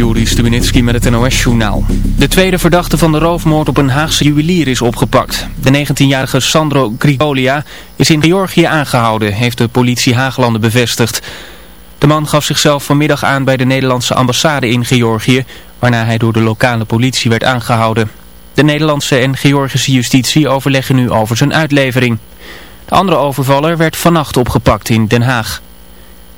Juri Stubenitski met het NOS-journaal. De tweede verdachte van de roofmoord op een Haagse juwelier is opgepakt. De 19-jarige Sandro Grigolia is in Georgië aangehouden, heeft de politie Haaglanden bevestigd. De man gaf zichzelf vanmiddag aan bij de Nederlandse ambassade in Georgië, waarna hij door de lokale politie werd aangehouden. De Nederlandse en Georgische justitie overleggen nu over zijn uitlevering. De andere overvaller werd vannacht opgepakt in Den Haag.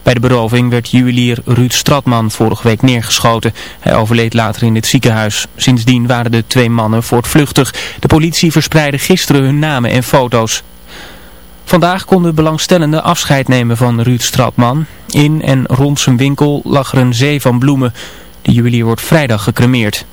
Bij de beroving werd juwelier Ruud Stratman vorige week neergeschoten. Hij overleed later in het ziekenhuis. Sindsdien waren de twee mannen voortvluchtig. De politie verspreidde gisteren hun namen en foto's. Vandaag konden belangstellenden afscheid nemen van Ruud Stratman. In en rond zijn winkel lag er een zee van bloemen. De juwelier wordt vrijdag gecremeerd.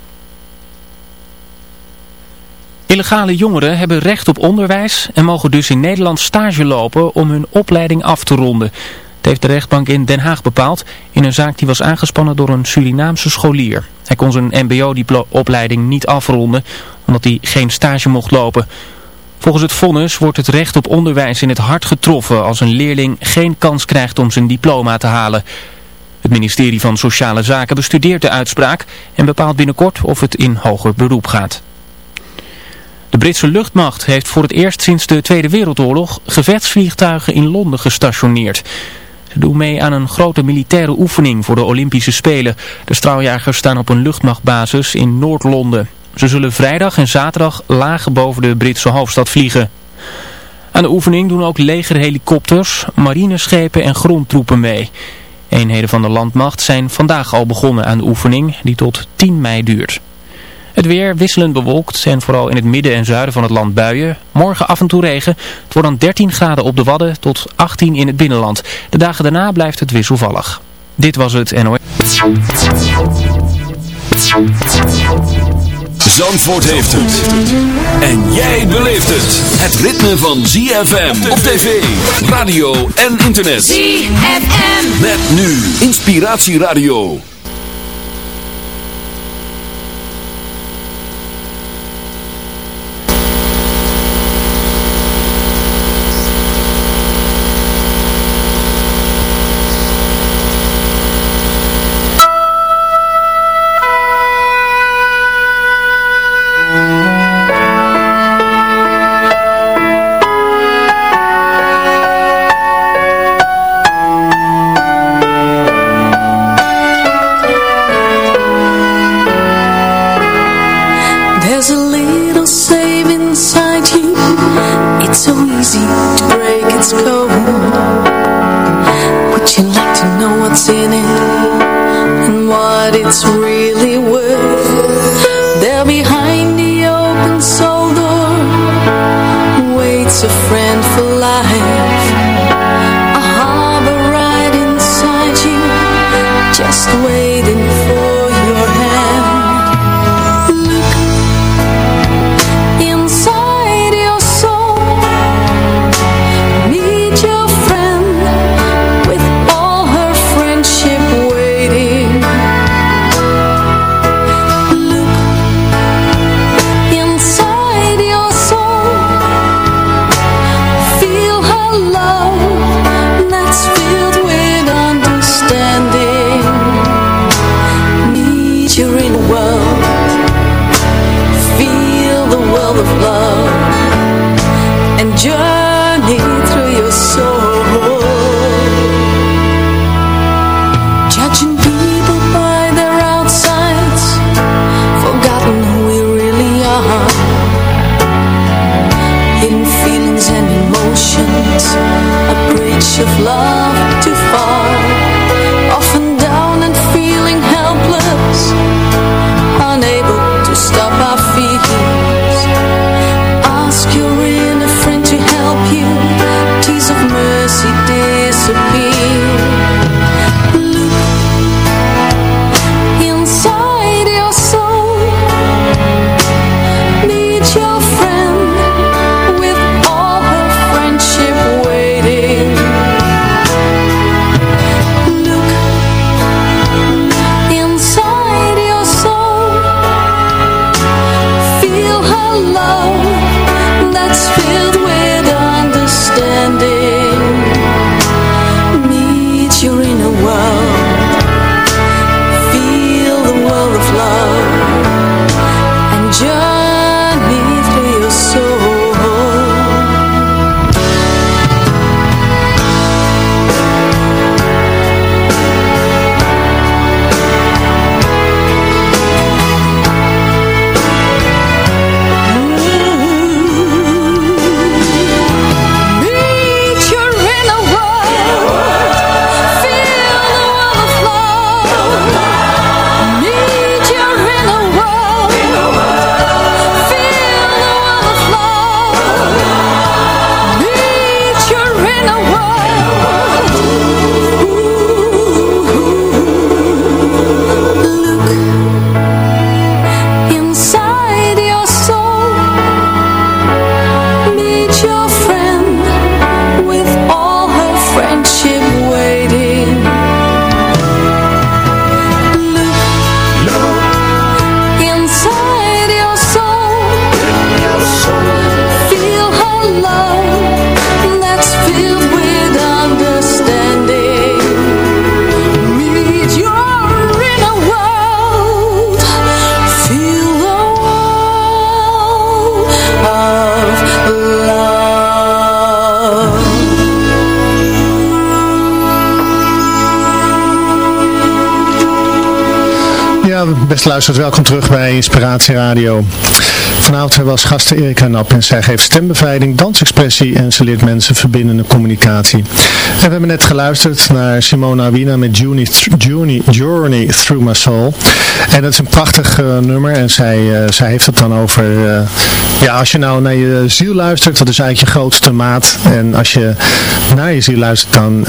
Illegale jongeren hebben recht op onderwijs en mogen dus in Nederland stage lopen om hun opleiding af te ronden. Het heeft de rechtbank in Den Haag bepaald in een zaak die was aangespannen door een Surinaamse scholier. Hij kon zijn mbo-opleiding niet afronden omdat hij geen stage mocht lopen. Volgens het vonnis wordt het recht op onderwijs in het hart getroffen als een leerling geen kans krijgt om zijn diploma te halen. Het ministerie van Sociale Zaken bestudeert de uitspraak en bepaalt binnenkort of het in hoger beroep gaat. De Britse luchtmacht heeft voor het eerst sinds de Tweede Wereldoorlog gevechtsvliegtuigen in Londen gestationeerd. Ze doen mee aan een grote militaire oefening voor de Olympische Spelen. De straaljagers staan op een luchtmachtbasis in Noord-Londen. Ze zullen vrijdag en zaterdag laag boven de Britse hoofdstad vliegen. Aan de oefening doen ook legerhelikopters, marineschepen en grondtroepen mee. Eenheden van de landmacht zijn vandaag al begonnen aan de oefening die tot 10 mei duurt. Het weer wisselend bewolkt en vooral in het midden en zuiden van het land buien. Morgen af en toe regen. Het wordt dan 13 graden op de Wadden tot 18 in het binnenland. De dagen daarna blijft het wisselvallig. Dit was het NOS. Zandvoort heeft het. En jij beleeft het. Het ritme van ZFM op tv, radio en internet. ZFM. Met nu Inspiratieradio. Luistert, welkom terug bij Inspiratie Radio. Vanavond hebben we als gasten Erika Nap en zij geeft stembevrijding, dansexpressie en ze leert mensen verbindende communicatie. En we hebben net geluisterd naar Simona Wina met Journey, Journey, Through My Soul. En dat is een prachtig uh, nummer en zij, uh, zij heeft het dan over, uh, ja als je nou naar je ziel luistert, dat is eigenlijk je grootste maat. En als je naar je ziel luistert, dan,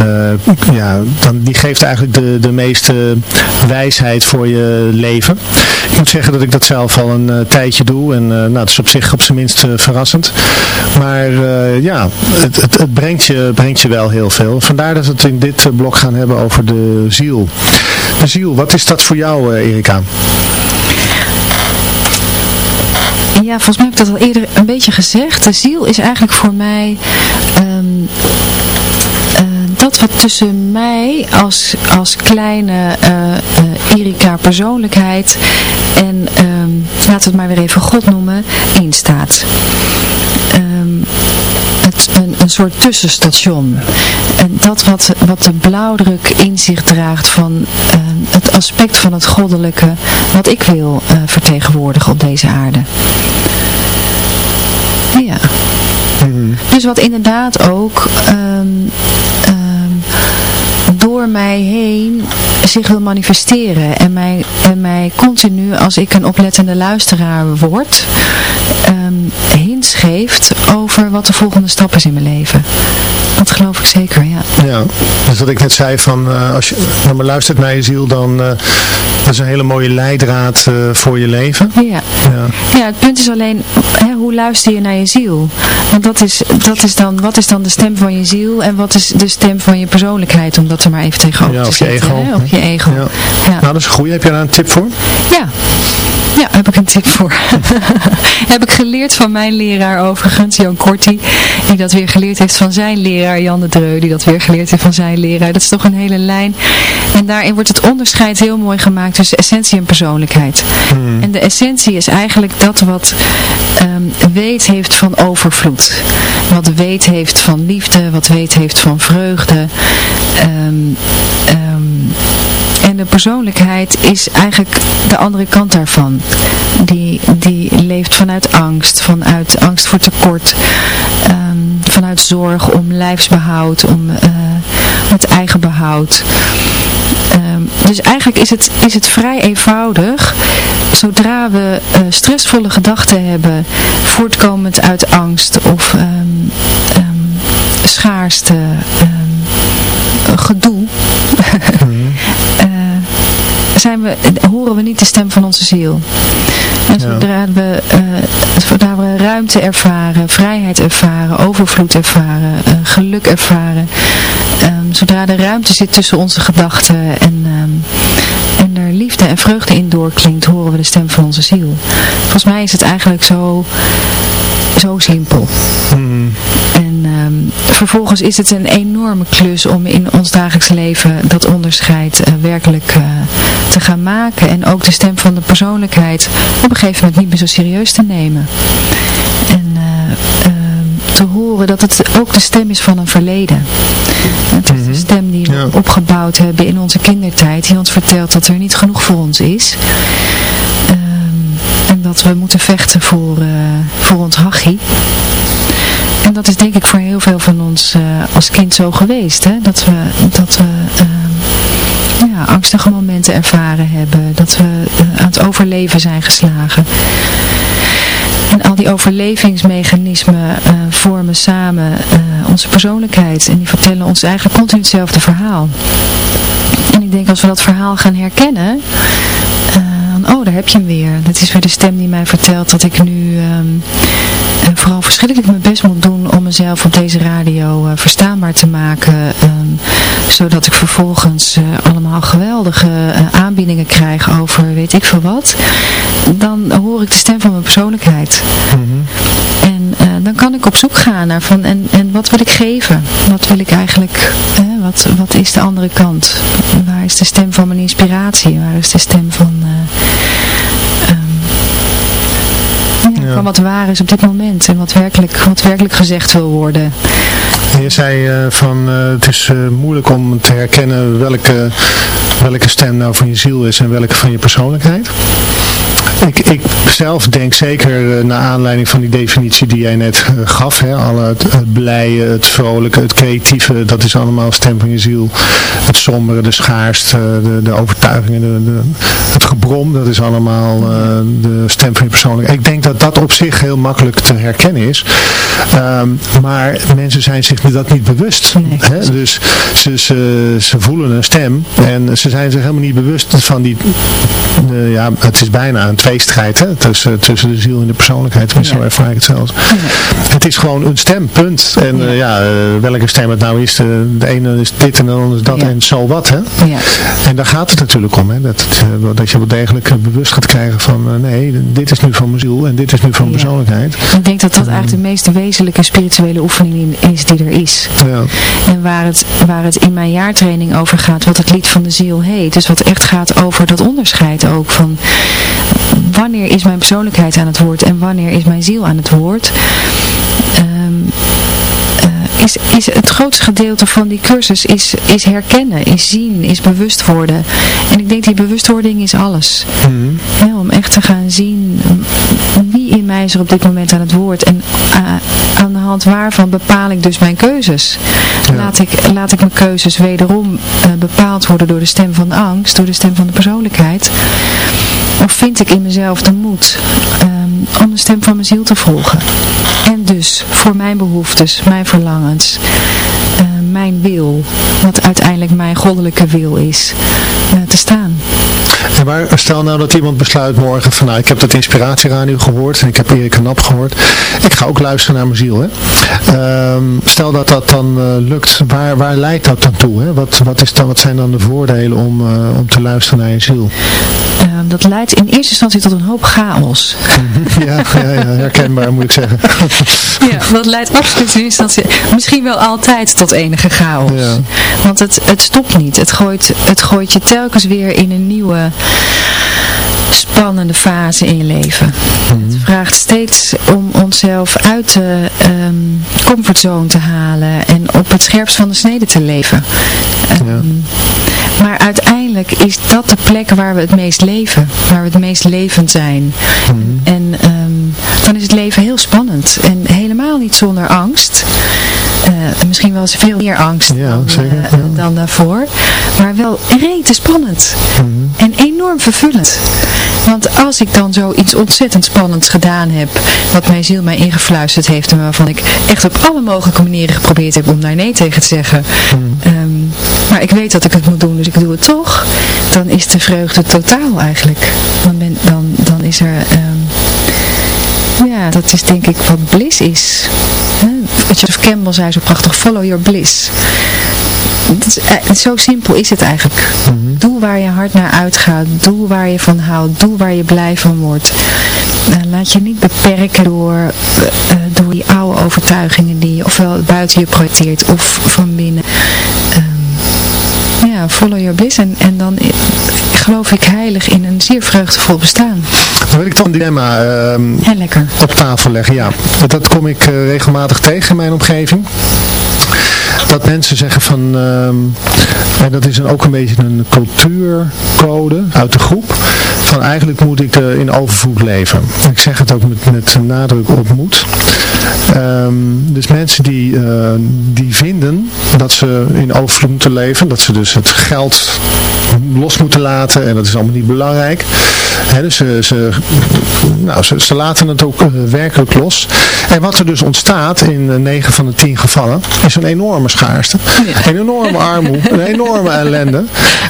ja, dan die geeft eigenlijk de, de meeste wijsheid voor je leven. Ik moet zeggen dat ik dat zelf al een tijdje doe en nou, dat is op zich op zijn minst verrassend. Maar ja, het, het, brengt, je, brengt je wel heel veel. Vandaar dat we het in dit blok gaan hebben over de ziel. De ziel, wat is dat voor jou Erika? Ja, volgens mij heb ik dat al eerder een beetje gezegd. De ziel is eigenlijk voor mij uh, dat wat tussen mij als, als kleine uh, Erika persoonlijkheid en, um, we het maar weer even God noemen, instaat. Um, het, een, een soort tussenstation. En dat wat, wat de blauwdruk in zich draagt van uh, het aspect van het goddelijke wat ik wil uh, vertegenwoordigen op deze aarde. Ja. Mm -hmm. Dus wat inderdaad ook um, um, door mij heen zich wil manifesteren en mij, en mij continu, als ik een oplettende luisteraar word, um, hints geeft over wat de volgende stap is in mijn leven. Dat geloof ik zeker, ja. Ja, dus wat ik net zei van, uh, als je naar me luistert naar je ziel, dan uh, dat is een hele mooie leidraad uh, voor je leven. Ja. ja. Ja, het punt is alleen, hè, hoe luister je naar je ziel? Want dat is, dat is dan, wat is dan de stem van je ziel en wat is de stem van je persoonlijkheid, om dat er maar even tegenover ja, te zetten. Ego. Hè? Of je ego. Ja. Nou, dat is een goeie. Heb je daar een tip voor? Ja. Ja, heb ik een tip voor. heb ik geleerd van mijn leraar overigens, Jan Korti, die dat weer geleerd heeft van zijn leraar Jan de Dreu, die dat weer geleerd heeft van zijn leraar. Dat is toch een hele lijn. En daarin wordt het onderscheid heel mooi gemaakt tussen essentie en persoonlijkheid. Hmm. En de essentie is eigenlijk dat wat um, weet heeft van overvloed. Wat weet heeft van liefde, wat weet heeft van vreugde. Um, um, de persoonlijkheid is eigenlijk de andere kant daarvan. Die, die leeft vanuit angst, vanuit angst voor tekort, um, vanuit zorg om lijfsbehoud, om het eigen behoud. Um, dus eigenlijk is het, is het vrij eenvoudig. Zodra we uh, stressvolle gedachten hebben, voortkomend uit angst of um, schaarste, gedoe. Mm. zijn we, horen we niet de stem van onze ziel. En zodra, we, uh, zodra we ruimte ervaren, vrijheid ervaren, overvloed ervaren, uh, geluk ervaren, um, zodra er ruimte zit tussen onze gedachten en, um, en er liefde en vreugde in doorklinkt, horen we de stem van onze ziel. Volgens mij is het eigenlijk zo, zo simpel. Mm. En um, vervolgens is het een enorme klus om in ons dagelijks leven dat onderscheid uh, werkelijk uh, te gaan maken. En ook de stem van de persoonlijkheid op een gegeven moment niet meer zo serieus te nemen. En uh, te horen dat het ook de stem is van een verleden. Het is de stem die we ja. opgebouwd hebben in onze kindertijd. Die ons vertelt dat er niet genoeg voor ons is. en dat we moeten vechten voor, voor ons hachie. En dat is denk ik voor heel veel van ons uh, als kind zo geweest. Hè? Dat we, dat we uh, ja, angstige momenten ervaren hebben. Dat we uh, aan het overleven zijn geslagen. En al die overlevingsmechanismen vormen samen onze persoonlijkheid. En die vertellen ons eigenlijk continu hetzelfde verhaal. En ik denk als we dat verhaal gaan herkennen oh daar heb je hem weer. Dat is weer de stem die mij vertelt dat ik nu um, vooral verschrikkelijk mijn best moet doen om mezelf op deze radio uh, verstaanbaar te maken. Um, zodat ik vervolgens uh, allemaal geweldige uh, aanbiedingen krijg over weet ik veel wat. Dan hoor ik de stem van mijn persoonlijkheid. Mm -hmm. En dan kan ik op zoek gaan naar van en, en wat wil ik geven? Wat wil ik eigenlijk, wat, wat is de andere kant? Waar is de stem van mijn inspiratie? Waar is de stem van... Van wat waar is op dit moment en wat werkelijk, wat werkelijk gezegd wil worden. je zei uh, van het is moeilijk om te herkennen welke, welke stem nou van je ziel is en welke van je persoonlijkheid. Ik, ik zelf denk zeker uh, naar aanleiding van die definitie die jij net uh, gaf. Hè, alle het, het blije, het vrolijke, het creatieve, dat is allemaal stem van je ziel. Het sombere, de schaarste, de, de overtuigingen, de, de, het gebrom, dat is allemaal uh, de stem van je persoonlijkheid. Ik denk dat dat op zich heel makkelijk te herkennen is. Um, maar mensen zijn zich dat niet bewust. Nee. Hè? Dus ze, ze, ze voelen een stem en ze zijn zich helemaal niet bewust van die, ja, het is bijna een tweestrijd hè, tussen, tussen de ziel en de persoonlijkheid. Ja. zo ervaar ik het zelfs. Ja. Het is gewoon een stem, punt. En ja, uh, ja uh, welke stem het nou is, de, de ene is dit en de andere is dat en zo wat. Hè? En daar gaat het natuurlijk om. Hè? Dat, dat je wel degelijk bewust gaat krijgen van uh, nee, dit is nu van mijn ziel en dit is nu van mijn persoonlijkheid. Ik denk dat dat eigenlijk de meest wezenlijke spirituele oefening is die er is. En waar het, waar het in mijn jaartraining over gaat, wat het lied van de ziel heet. Dus wat echt gaat over dat onderscheid ook van wanneer is mijn persoonlijkheid aan het woord en wanneer is mijn ziel aan het woord. Um, uh, is, is het grootste gedeelte van die cursus is, is herkennen, is zien, is bewust worden. En ik denk die bewustwording is alles. Mm -hmm. ja, om echt te gaan zien wie in mij is er op dit moment aan het woord. En uh, aan de hand waarvan bepaal ik dus mijn keuzes. Ja. Laat, ik, laat ik mijn keuzes wederom uh, bepaald worden door de stem van de angst, door de stem van de persoonlijkheid. Of vind ik in mezelf de moed um, om de stem van mijn ziel te volgen. En dus voor mijn behoeftes, mijn verlangens, uh, mijn wil, wat uiteindelijk mijn goddelijke wil is, uh, te staan. En waar, stel nou dat iemand besluit morgen van nou ik heb dat inspiratieradio gehoord en ik heb Erik Knap gehoord. Ik ga ook luisteren naar mijn ziel. Hè? Um, stel dat dat dan uh, lukt, waar, waar leidt dat dan toe? Hè? Wat, wat, is dan, wat zijn dan de voordelen om, uh, om te luisteren naar je ziel? Dat leidt in eerste instantie tot een hoop chaos. ja, ja, ja, herkenbaar moet ik zeggen. ja, dat leidt absoluut in eerste instantie, misschien wel altijd tot enige chaos. Ja. Want het, het stopt niet. Het gooit, het gooit je telkens weer in een nieuwe spannende fase in je leven. Mhm. Het vraagt steeds om onszelf uit de um, comfortzone te halen en op het scherpst van de snede te leven. Um, Ja. Maar uiteindelijk is dat de plek waar we het meest leven, waar we het meest levend zijn. Mhm. En um, dan is het leven heel spannend en helemaal niet zonder angst. Uh, misschien wel eens veel meer angst Ja, dan, zeker, uh, ja. dan daarvoor. Maar wel rete spannend. Mhm. En enorm vervullend. Want als ik dan zoiets ontzettend spannends gedaan heb, wat mijn ziel mij ingefluisterd heeft en waarvan ik echt op alle mogelijke manieren geprobeerd heb om daar nee tegen te zeggen. Um, maar ik weet dat ik het moet doen, dus ik doe het toch. Dan is de vreugde totaal eigenlijk. Dan, ben, dan, dan is er... Um, ja, dat is denk ik wat bliss is. Joseph Campbell zei zo prachtig, follow your bliss. Is, uh, zo simpel is het eigenlijk. Mm -hmm. Doe waar je hart naar uitgaat. Doe waar je van houdt. Doe waar je blij van wordt. Uh, laat je niet beperken door, uh, door die oude overtuigingen die je ofwel buiten je projecteert of van binnen. Um, ja, follow your bliss. En, en dan geloof ik heilig in een zeer vreugdevol bestaan. Dan wil ik toch een dilemma uh, lekker. op tafel leggen. Ja, dat kom ik uh, regelmatig tegen in mijn omgeving. Dat mensen zeggen van, uh, en dat is een, ook een beetje een cultuurcode uit de groep, van eigenlijk moet ik uh, in overvloed leven. Ik zeg het ook met, met nadruk op moet. Um, dus mensen die, uh, die vinden dat ze in overvloed moeten leven, dat ze dus het geld los moeten laten en dat is allemaal niet belangrijk. He, dus ze, ze, nou, ze, ze laten het ook uh, werkelijk los. En wat er dus ontstaat in uh, 9 van de 10 gevallen is een enorme schaarste. Ja. Een enorme armoede, een enorme ellende.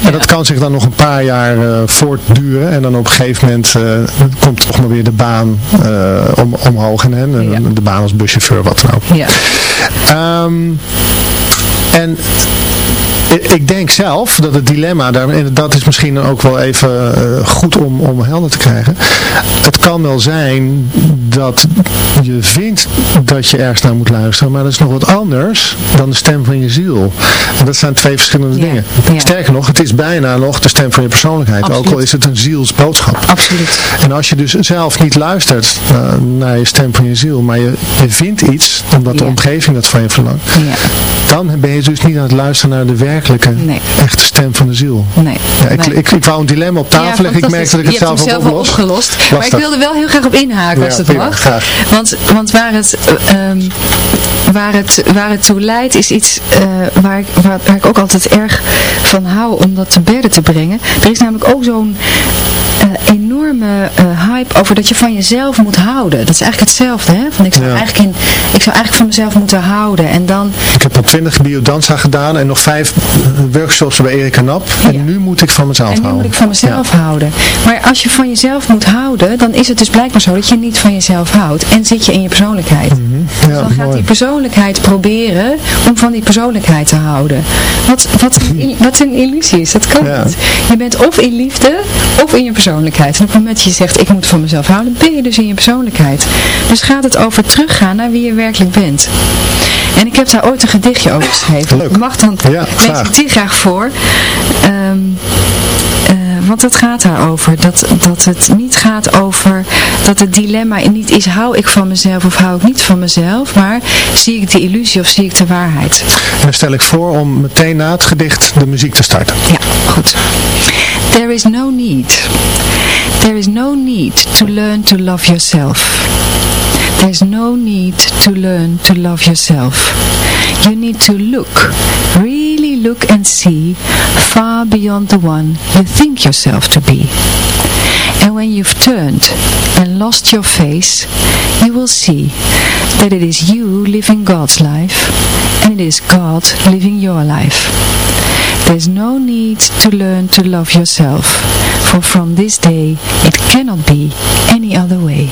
En dat kan zich dan nog een paar jaar voortduren. En dan op een gegeven moment komt toch maar weer de baan om, omhoog. En, de baan als buschauffeur, wat dan ook. Ja. Um, en ik denk zelf dat het dilemma, daar, en dat is misschien ook wel even uh, goed om, om helder te krijgen. Het kan wel zijn dat je vindt dat je ergens naar moet luisteren, maar dat is nog wat anders dan de stem van je ziel. En dat zijn twee verschillende dingen. Sterker nog, het is bijna nog de stem van je persoonlijkheid, ook al is het een zielsboodschap. Absoluut. En als je dus zelf niet luistert uh, naar je stem van je ziel, maar je, je vindt iets, omdat de omgeving dat van je verlangt, dan ben je dus niet aan het luisteren naar de werkelijke, echte stem van de ziel. Nee. Ja, ik, ik, ik, wou een dilemma op tafel leggen, ik merk dat ik het zelf, zelf heb opgelost. opgelost. Maar ik wilde wel heel graag op inhaken als het mag. Want, want waar het... Um, waar het, waar het toe leidt is iets uh, waar, ik, waar, waar, ik ook altijd erg van hou om dat te berden te brengen. Er is namelijk ook zo'n uh, enorme uh, hype over dat je van jezelf moet houden. Dat is eigenlijk hetzelfde. Hè? Van ik, zou ja. eigenlijk in, ik zou eigenlijk van mezelf moeten houden. En dan... Ik heb al twintig biodanza gedaan en nog vijf workshops bij Erika Nap. En ja. nu moet ik van mezelf houden. En nu moet ik van mezelf ja. houden. Maar als je van jezelf moet houden, dan is het dus blijkbaar zo dat je niet van jezelf houdt. En zit je in je persoonlijkheid. Mm -hmm. dus dan gaat die persoonlijkheid proberen om van die persoonlijkheid te houden. Wat, wat, wat een illusie is. Dat kan niet. Je bent of in liefde of in je persoonlijkheid. En op het moment dat je zegt, ik moet van mezelf houden, ben je dus in je persoonlijkheid. Dus gaat het over teruggaan naar wie je werkelijk bent. En ik heb daar ooit een gedichtje over geschreven. Leuk. Mag dan, ja, lees ik die graag voor. Um, uh, want het gaat daarover. Dat, dat het niet gaat over dat het dilemma niet is, hou ik van mezelf of hou ik niet van mezelf. Maar zie ik de illusie of zie ik de waarheid. En dan stel ik voor om meteen na het gedicht de muziek te starten. Ja, goed. There is no need. There is no need to learn to love yourself. There's no need to learn to love yourself. You need to look, really look and see far beyond the one you think yourself to be. And when you've turned and lost your face, you will see that it is you living God's life and it is God living your life. There's no need to learn to love yourself, for from this day it cannot be any other way.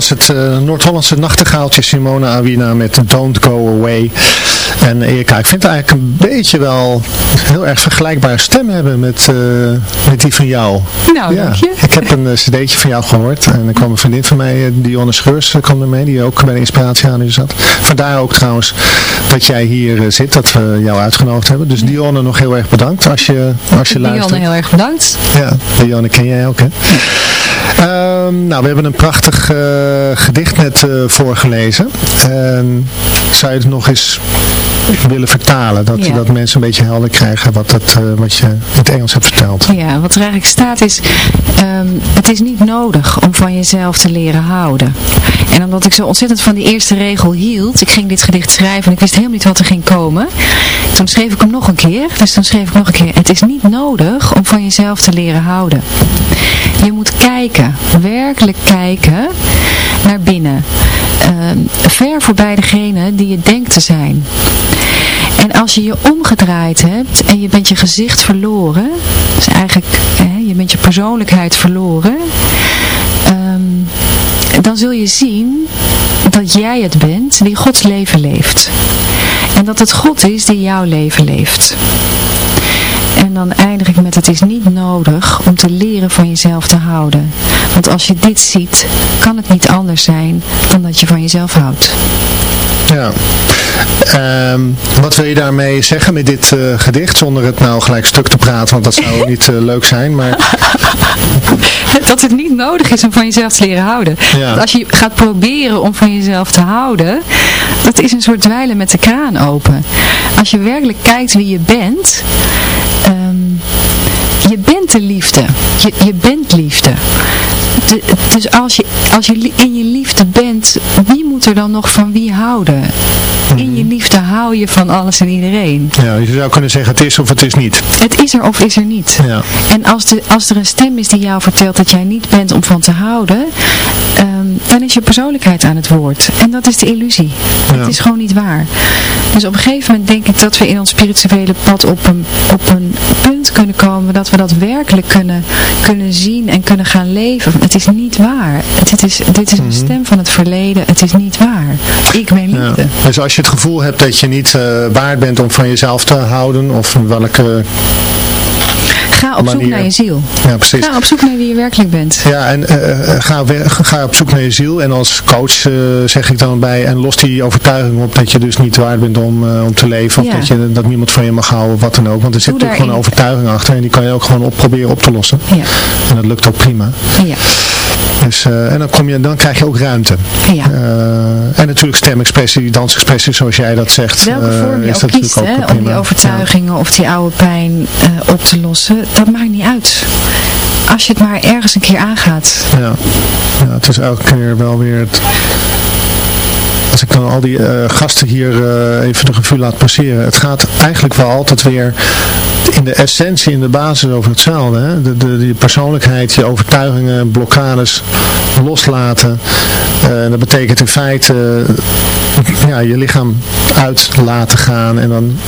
Was het uh, Noord-Hollandse nachtegaaltje Simona Awina met Don't Go Away. En Erika, ik vind het eigenlijk een beetje wel heel erg vergelijkbare stem hebben met, uh, met die van jou. Nou, ja. dank je. Ik heb een cd'tje van jou gehoord en er kwam een vriendin van mij, Dionne Scheurs, kwam er mee, die ook bij de inspiratie aan u zat. Vandaar ook trouwens dat jij hier zit, dat we jou uitgenodigd hebben. Dus Dionne nog heel erg bedankt als je, als je luistert. Dionne heel erg bedankt. Ja, Dionne ken jij ook hè? Um, nou, we hebben een prachtig uh, gedicht net uh, voorgelezen. Um, zou je het nog eens willen vertalen? Dat, ja. dat mensen een beetje helder krijgen wat, dat, uh, wat je in het Engels hebt verteld. Ja, wat er eigenlijk staat is, um, het is niet nodig om van jezelf te leren houden. En omdat ik zo ontzettend van die eerste regel hield, ik ging dit gedicht schrijven en ik wist helemaal niet wat er ging komen. Toen schreef ik hem nog een keer, dus toen schreef ik nog een keer, het is niet nodig om van jezelf te leren houden. Je moet kijken, werkelijk kijken naar binnen. Uh, ver voorbij degene die je denkt te zijn. En als je je omgedraaid hebt en je bent je gezicht verloren, dus eigenlijk hè, je bent je persoonlijkheid verloren, um, dan zul je zien dat jij het bent die Gods leven leeft. En dat het God is die jouw leven leeft. En dan eindig ik met het is niet nodig om te leren van jezelf te houden. Want als je dit ziet, kan het niet anders zijn dan dat je van jezelf houdt. Ja. Um, wat wil je daarmee zeggen met dit uh, gedicht? Zonder het nou gelijk stuk te praten, want dat zou niet uh, leuk zijn. Maar... dat het niet nodig is om van jezelf te leren houden. Ja. Als je gaat proberen om van jezelf te houden, dat is een soort dweilen met de kraan open. Als je werkelijk kijkt wie je bent, um, je bent de liefde. Je, je bent liefde. Dus als je, als je in je liefde bent, wie moet er dan nog van wie houden? In je liefde hou je van alles en iedereen. Ja, je zou kunnen zeggen het is of het is niet. Het is er of is er niet. Ja. En als, de, als er een stem is die jou vertelt dat jij niet bent om van te houden, um, dan is je persoonlijkheid aan het woord. En dat is de illusie. Ja. Het is gewoon niet waar. Dus op een gegeven moment denk ik dat we in ons spirituele pad op een, op een punt kunnen komen dat we dat werkelijk kunnen, kunnen zien en kunnen gaan leven. Het is niet waar. Dit is, dit is een stem van het verleden. Het is niet waar. Ik ben liefde. Ja. Dus als je het gevoel hebt dat je niet uh, waard bent om van jezelf te houden, of welke Ga op zoek naar je ziel. Ja, precies. Ga op zoek naar wie je werkelijk bent. Ja, en uh, ga, ga op zoek naar je ziel. En als coach uh, zeg ik dan bij, en los die overtuiging op dat je dus niet waard bent om, uh, om te leven. Of ja. dat, je, dat niemand van je mag houden, wat dan ook. Want er zit natuurlijk gewoon een overtuiging achter. En die kan je ook gewoon op proberen op te lossen. Ja. En dat lukt ook prima. Ja. Dus, uh, en dan, kom je, dan krijg je ook ruimte. Ja. Uh, en natuurlijk stemexpressie, dansexpressie, zoals jij dat zegt. Welke vorm je uh, ook kiest, hè, om die overtuigingen ja. of die oude pijn op te lossen, dat maakt niet uit. Als je het maar ergens een keer aangaat. Ja, ja het is elke keer wel weer het als ik dan al die uh, gasten hier uh, even de revue laat passeren. Het gaat eigenlijk wel altijd weer in de essentie, in de basis over hetzelfde. Hè? De, de, die persoonlijkheid, je overtuigingen, blokkades loslaten. Uh, dat betekent in feite ja, je lichaam uit laten gaan. En dan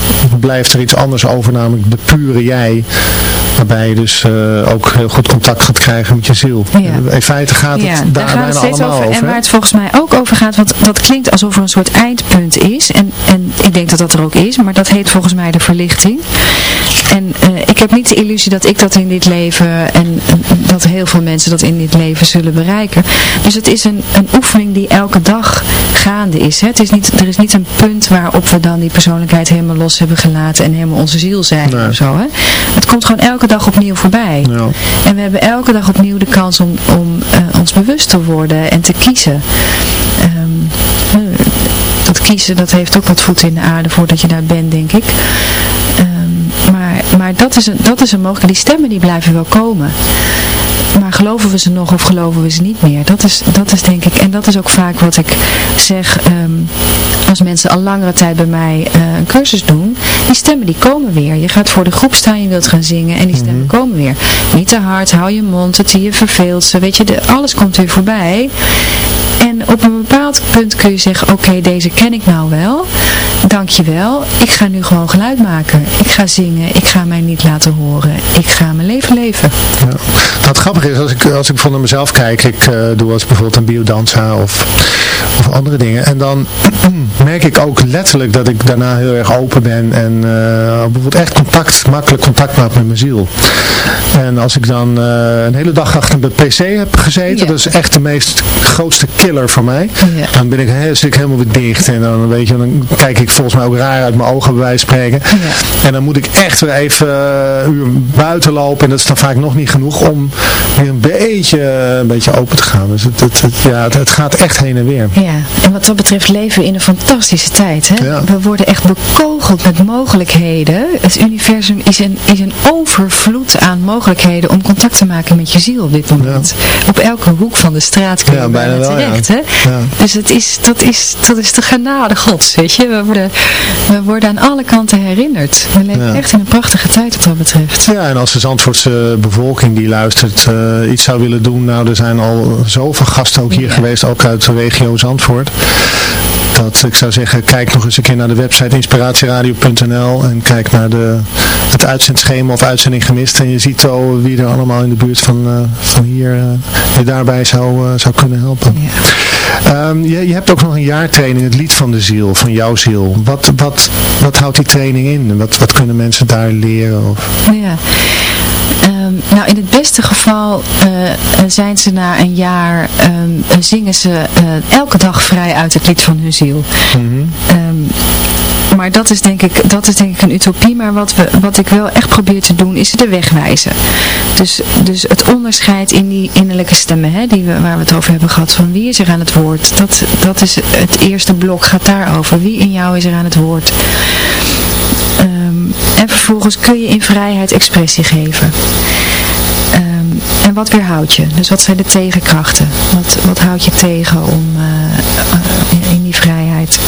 blijft er iets anders over, namelijk de pure jij. Waarbij je dus uh, ook heel goed contact gaat krijgen met je ziel. Ja. In feite gaat het ja, daar, daar bijna allemaal over. En waar het volgens mij ook over gaat, want dat klinkt alsof er een soort eindpunt is. En, en ik denk dat dat er ook is, maar dat heet volgens mij de verlichting. En uh, ik heb niet de illusie dat ik dat in dit leven en dat heel veel mensen dat in dit leven zullen bereiken. Dus het is een, een oefening die elke dag gaande is. Hè? Het is niet, er is niet een punt waarop we dan die persoonlijkheid helemaal los hebben gelaten en helemaal onze ziel zijn nee. of zo. Hè? Het komt gewoon elke dag opnieuw voorbij. Ja. En we hebben elke dag opnieuw de kans om, om uh, ons bewust te worden en te kiezen. Um, dat kiezen, dat heeft ook wat voeten in de aarde voordat je daar bent, denk ik. Um, maar maar dat, is een, dat is een mogelijkheid. Die stemmen die blijven wel komen. Maar geloven we ze nog of geloven we ze niet meer? Dat is, dat is denk ik, en dat is ook vaak wat ik zeg um, als mensen al langere tijd bij mij uh, een cursus doen. Die stemmen die komen weer. Je gaat voor de groep staan, je wilt gaan zingen en die stemmen mm -hmm. komen weer. Niet te hard, hou je mond, het je verveelt ze. Weet je, de, alles komt weer voorbij. En op een bepaald punt kun je zeggen, oké, deze ken ik nou wel. Dankjewel. Ik ga nu gewoon geluid maken. Ik ga zingen. Ik ga mij niet laten horen. Ik ga mijn leven leven. Ja. Nou, het grappige is, als ik, als ik van mezelf kijk, ik uh, doe als bijvoorbeeld een biodanza of, of andere dingen. En dan merk ik ook letterlijk dat ik daarna heel erg open ben en uh, bijvoorbeeld echt contact, makkelijk contact maak met mijn ziel. En als ik dan uh, een hele dag achter mijn pc heb gezeten, ja. dat is echt de meest grootste killer voor mij. Ja. Dan ben ik, he, zit ik helemaal weer dicht en dan, weet je, dan kijk ik volgens mij ook raar uit mijn ogen bij wijze van spreken. Ja. En dan moet ik echt weer even uh, uur buiten lopen en dat is dan vaak nog niet genoeg om weer een beetje, een beetje open te gaan. Dus het, het, het ja, het, het, gaat echt heen en weer. Ja, en wat dat betreft leven we in een fantastische tijd. Hè? Ja. We worden echt bekogeld met mogelijkheden. Het universum is een, is een overvloed aan mogelijkheden om contact te maken met je ziel op dit moment. Op elke hoek van de straat kun je ja, bijna wel, terecht. Ja. Dus het is, dat, is, dat is de genade gods, weet je. We worden, we worden aan alle kanten herinnerd. We leven echt in een prachtige tijd wat dat betreft. Ja, en als de Zandvoortse bevolking die luistert uh, iets zou willen doen. Nou, er zijn al zoveel gasten ook hier geweest, ook uit de regio Zandvoort dat ik zou zeggen, kijk nog eens een keer naar de website inspiratieradio.nl en kijk naar de, het uitzendschema of uitzending gemist en je ziet al wie er allemaal in de buurt van, uh, van hier uh, je daarbij zou, zou kunnen helpen. Ja. Um, je, je hebt ook nog een jaartraining, het lied van de ziel, van jouw ziel. Wat, wat, wat houdt die training in? Wat, wat kunnen mensen daar leren? Of? Ja. Um, nou, in het beste geval uh, zijn ze na een jaar, um, zingen ze uh, elke dag vrij uit het lied van hun ziel. Mm -hmm. Maar dat is denk ik, dat is denk ik een utopie. Maar wat, we, wat ik wel echt probeer te doen is de weg wijzen. Dus, dus het onderscheid in die innerlijke stemmen hè, die we, waar we het over hebben gehad. Van wie is er aan het woord? Dat, dat is het eerste blok gaat daarover. Wie in jou is er aan het woord? Um, en vervolgens kun je in vrijheid expressie geven. Um, en wat weerhoudt je? Dus wat zijn de tegenkrachten? Wat, wat houdt je tegen om uh, in die vrijheid?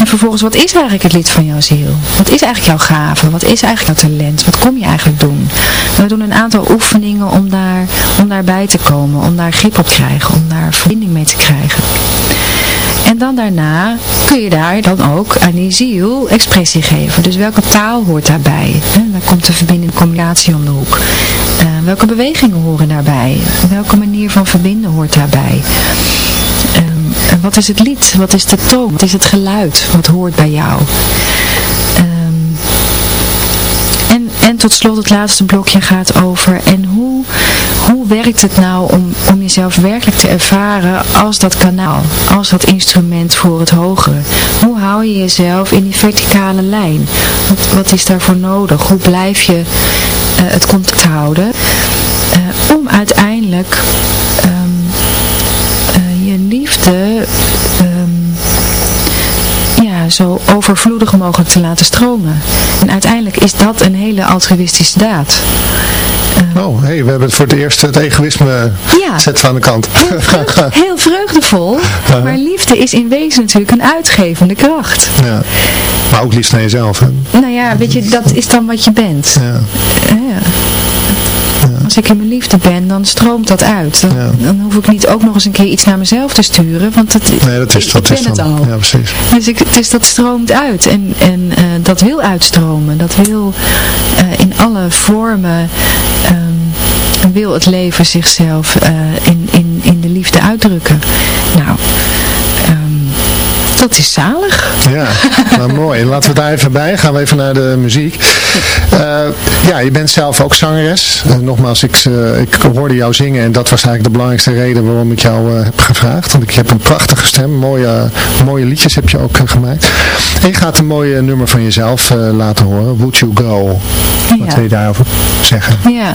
En vervolgens, wat is eigenlijk het lied van jouw ziel? Wat is eigenlijk jouw gave? Wat is eigenlijk jouw talent? Wat kom je eigenlijk doen? En we doen een aantal oefeningen om, daar, om daarbij te komen, om daar grip op te krijgen, om daar verbinding mee te krijgen. En dan daarna kun je daar dan ook aan die ziel expressie geven. Dus welke taal hoort daarbij? Hè? Daar komt de verbindende communicatie om de hoek. Uh, welke bewegingen horen daarbij? Welke manier van verbinden hoort daarbij? Wat is het lied? Wat is de toon? Wat is het geluid? Wat hoort bij jou? Um, en, en tot slot het laatste blokje gaat over en hoe, hoe werkt het nou om, om jezelf werkelijk te ervaren als dat kanaal, als dat instrument voor het hogere? Hoe hou je jezelf in die verticale lijn? Wat, wat is daarvoor nodig? Hoe blijf je uh, het contact houden uh, om uiteindelijk je liefde um, ja, zo overvloedig mogelijk te laten stromen. En uiteindelijk is dat een hele altruïstische daad. Uh, oh, hey, we hebben voor het eerst het egoïsme ja, zet aan de kant. Heel, vreugd, heel vreugdevol, maar liefde is in wezen natuurlijk een uitgevende kracht. Ja, maar ook liefst naar jezelf. Hè? Nou ja, weet je, dat is dan wat je bent. Ja. ja. Als ik in mijn liefde ben, dan stroomt dat uit. Dan, ja. dan, hoef ik niet ook nog eens een keer iets naar mezelf te sturen, want dat, nee, dat is, ik, dat ik is ben dan. het al. Ja, precies. Dus, ik, dus dat stroomt uit en, en uh, dat wil uitstromen. Dat wil uh, in alle vormen, um, wil het leven zichzelf uh, in, in, in de liefde uitdrukken. Nou, dat is zalig. Ja, nou mooi. Laten we daar even bij. Gaan we even naar de muziek. Uh, ja, je bent zelf ook zangeres. Uh, nogmaals, ik, uh, ik hoorde jou zingen en dat was eigenlijk de belangrijkste reden waarom ik jou heb gevraagd. Want ik heb een prachtige stem. Mooie, mooie liedjes heb je ook gemaakt. En je gaat een mooie nummer van jezelf laten horen. Would You Go? Wat Ja. wil je daarover zeggen? Ja,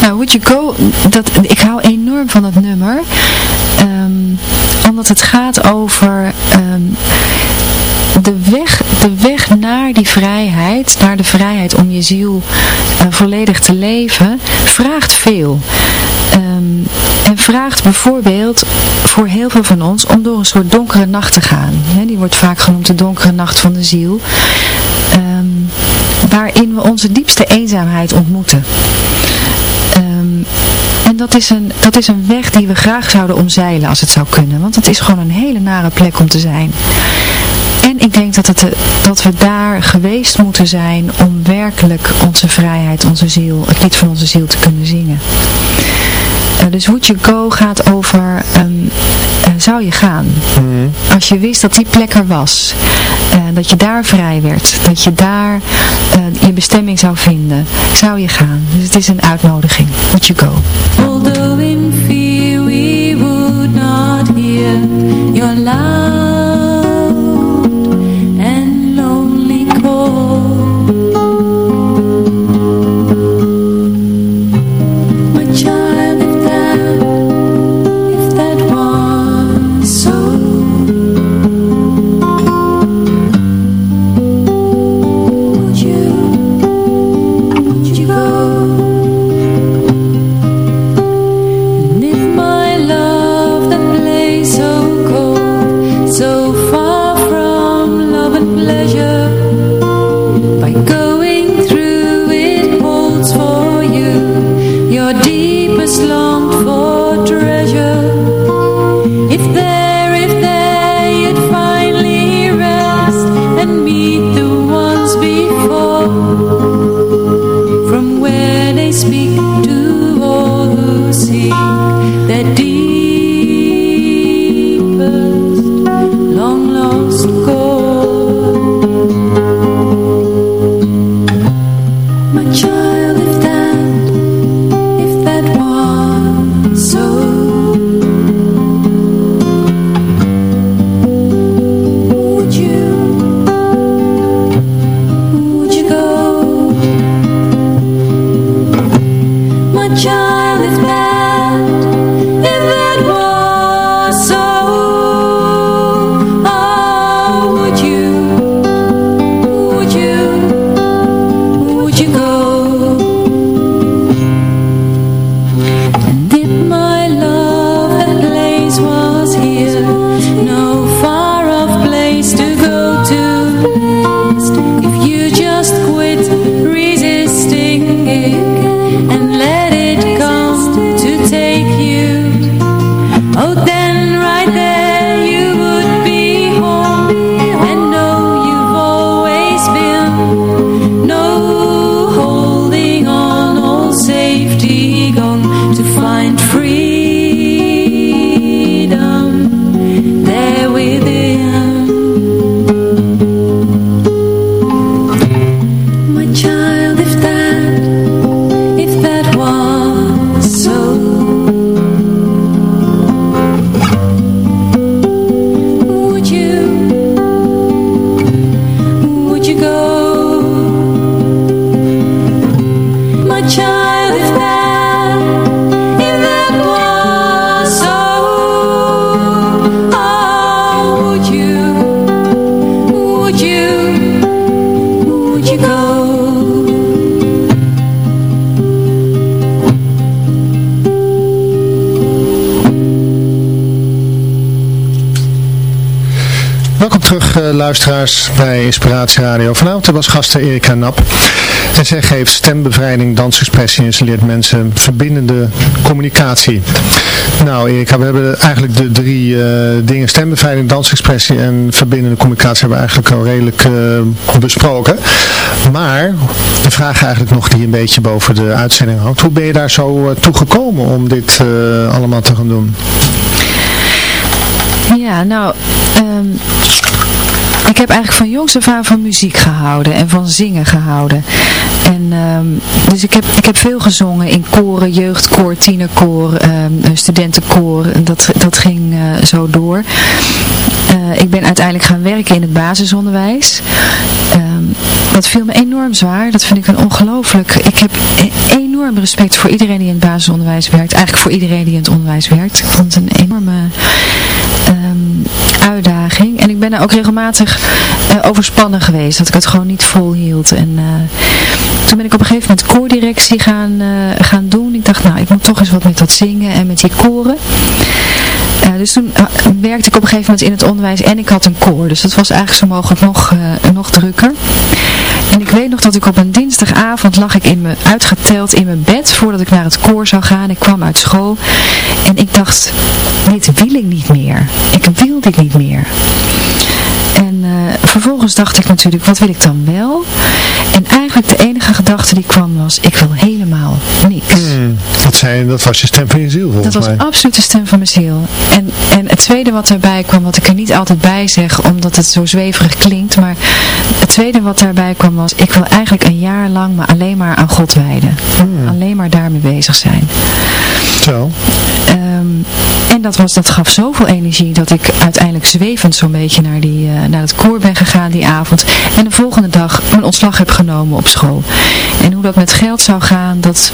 nou Would You Go, dat, ik hou enorm van dat nummer. Um, omdat het gaat over um, de, weg, de weg naar die vrijheid, naar de vrijheid om je ziel uh, volledig te leven, vraagt veel. Um, en vraagt bijvoorbeeld voor heel veel van ons om door een soort donkere nacht te gaan. Die wordt vaak genoemd de donkere nacht van de ziel. Um, waarin we onze diepste eenzaamheid ontmoeten. Um, dat is, een, dat is een weg die we graag zouden omzeilen als het zou kunnen. Want het is gewoon een hele nare plek om te zijn. En ik denk dat, het, dat we daar geweest moeten zijn om werkelijk onze vrijheid, onze ziel, het lied van onze ziel te kunnen zingen. Uh, dus Would You Go gaat over, um, uh, zou je gaan? Mm. Als je wist dat die plek er was, uh, dat je daar vrij werd, dat je daar je bestemming zou vinden, zou je gaan. Dus het is een uitnodiging. Would You Go? Although in fear we would not hear your love luisteraars bij Inspiratie Radio. Vanavond was gasten Erika Nap. En zij geeft stembevrijding, dansexpressie en ze leert mensen verbindende communicatie. Nou Erika, we hebben eigenlijk de drie uh, dingen, stembevrijding, dansexpressie en verbindende communicatie hebben we eigenlijk al redelijk uh, besproken. Maar de vraag eigenlijk nog die een beetje boven de uitzending hangt. Hoe ben je daar zo uh, toe gekomen om dit allemaal te gaan doen? Ja, nou... Um ik heb eigenlijk van jongs af aan van muziek gehouden en van zingen gehouden. En, um, dus ik heb, ik heb veel gezongen in koren, jeugdkoor, tienerkoor, um, studentenkoor. Dat, dat ging uh, zo door. Uh, ik ben uiteindelijk gaan werken in het basisonderwijs. Um, dat viel me enorm zwaar. Dat vind ik een ongelooflijk... Ik heb e-, enorm respect voor iedereen die in het basisonderwijs werkt. Eigenlijk voor iedereen die in het onderwijs werkt. Ik vond het een enorme uitdaging. En ik ben er ook regelmatig uh, overspannen geweest. Dat ik het gewoon niet volhield. En uh, toen ben ik op een gegeven moment koordirectie gaan, uh, gaan doen. Ik dacht, nou, ik moet toch eens wat met dat zingen en met die koren. Dus toen werkte ik op een gegeven moment in het onderwijs en ik had een koor. Dus dat was eigenlijk zo mogelijk nog, nog drukker. En ik weet nog nog dat ik op een dinsdagavond lag ik in me, uitgeteld in mijn bed voordat ik naar het koor zou gaan. Ik kwam uit school en ik dacht, dit wil ik niet meer. Ik wil dit niet meer. En uh, vervolgens dacht ik natuurlijk, wat wil ik dan wel? En eigenlijk de enige gedachte die kwam was, ik wil helemaal niks. Hmm, dat, zei, dat was je stem van je ziel volgens mij. Dat was absoluut de stem van mijn ziel. En, en het tweede wat daarbij kwam, wat ik er niet altijd bij zeg, omdat het zo zweverig klinkt, maar het tweede wat daarbij kwam was, ik wil eigenlijk een jaar lang me alleen maar aan God wijden. Hmm. Alleen maar daarmee bezig zijn. Zo. Um, en dat, was, dat gaf zoveel energie dat ik uiteindelijk zwevend zo'n beetje naar, die, uh, naar het koor ben gegaan die avond. En de volgende dag mijn ontslag heb genomen op school. En hoe dat met geld zou gaan, dat,